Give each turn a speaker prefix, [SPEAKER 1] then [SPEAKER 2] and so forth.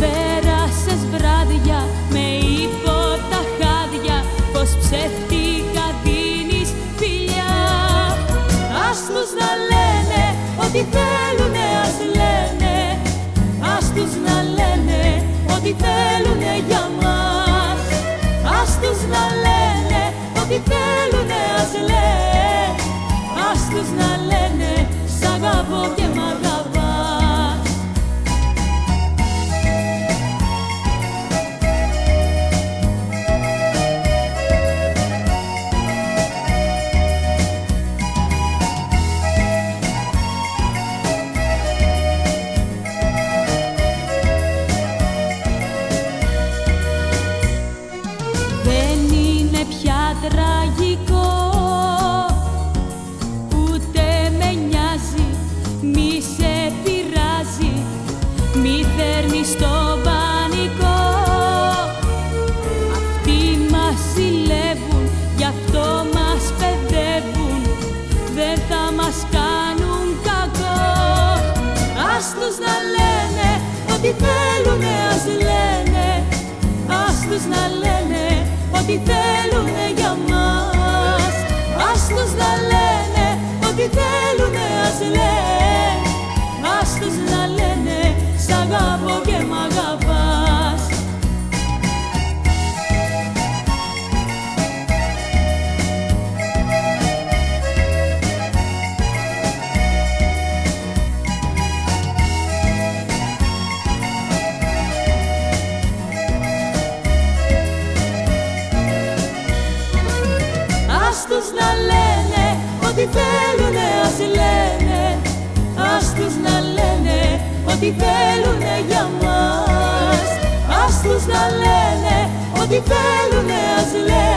[SPEAKER 1] Πέρασες βράδια με τα χάδια Πως ψεύτικα δίνεις φιλιά. Ας τους να λένε ό,τι θέλουνε ας λένε. Ας τους να λένε ό,τι θέλουνε. Φέρνεις το πανικό. Αυτοί μας ζηλεύουν Γι' αυτό μας παιδεύουν. Δεν θα μας κάνουν κακό. Ας τους να λένε Ό,τι θέλουνε ας λένε. Ας τους να λένε Ό,τι θέλουνε για μας. Ας τους να λένε τους να λένε Ό,τι θέλουνε ας λένε. Ας τους να λένε Ό,τι θέλουνε για μας. Ας τους να λένε Ό,τι θέλουνε ας λένε. Ας τους να